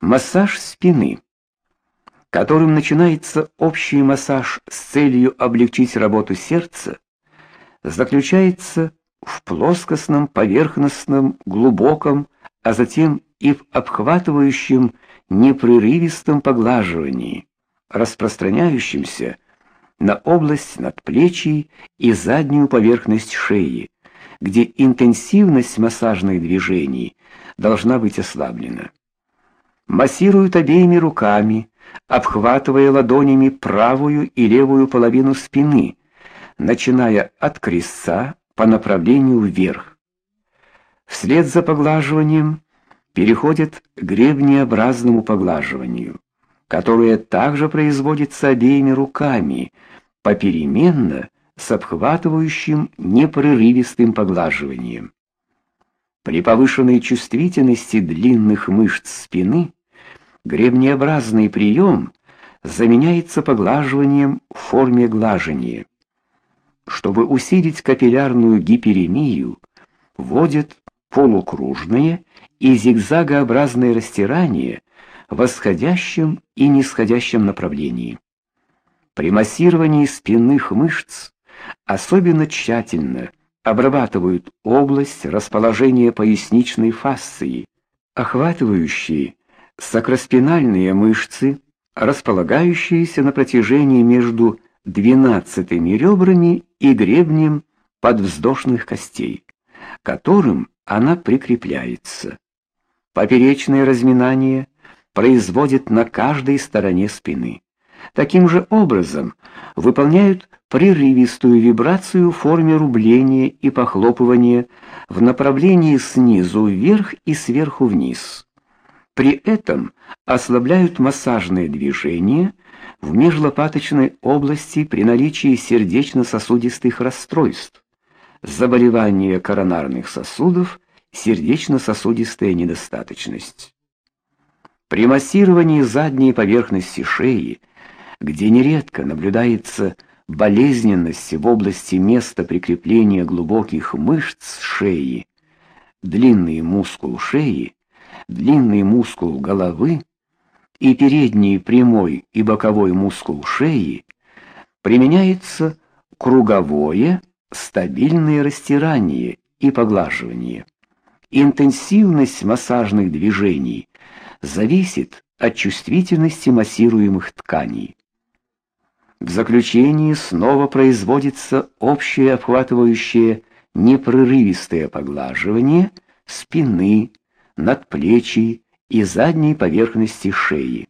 Массаж спины, которым начинается общий массаж с целью облегчить работу сердца, заключается в плоскостном, поверхностном, глубоком, а затем и в обхватывающем непрерывистом поглаживании, распространяющемся на область надплечий и заднюю поверхность шеи, где интенсивность массажных движений должна быть ослаблена массируют обеими руками, обхватывая ладонями правую и левую половину спины, начиная от крестца по направлению вверх. Вслед за поглаживанием переходит к гребнеобразному поглаживанию, которое также производится обеими руками, попеременно с обхватывающим непрерывистым поглаживанием. При повышенной чувствительности длинных мышц спины Гребнеобразный прием заменяется поглаживанием в форме глажения. Чтобы усилить капиллярную гиперемию, вводят полукружное и зигзагообразное растирание в восходящем и нисходящем направлении. При массировании спинных мышц особенно тщательно обрабатывают область расположения поясничной фасции, охватывающие сакроспинальные мышцы, располагающиеся на протяжении между двенадцатыми ребрами и гребнем подвздошных костей, которым она прикрепляется. Поперечное разминание производит на каждой стороне спины. Таким же образом выполняют прерывистую вибрацию в форме рубления и похлопывания в направлении снизу вверх и сверху вниз. При этом ослабляют массажные движения в межлопаточной области при наличии сердечно-сосудистых расстройств, заболевания коронарных сосудов, сердечно-сосудистая недостаточность. При массировании задней поверхности шеи, где нередко наблюдается болезненность в области места прикрепления глубоких мышц шеи, длинный мускул шеи длинный мускул головы и передний прямой и боковой мускул шеи, применяется круговое стабильное растирание и поглаживание. Интенсивность массажных движений зависит от чувствительности массируемых тканей. В заключении снова производится общее обхватывающее непрерывистое поглаживание спины, надплечий и задней поверхности шеи.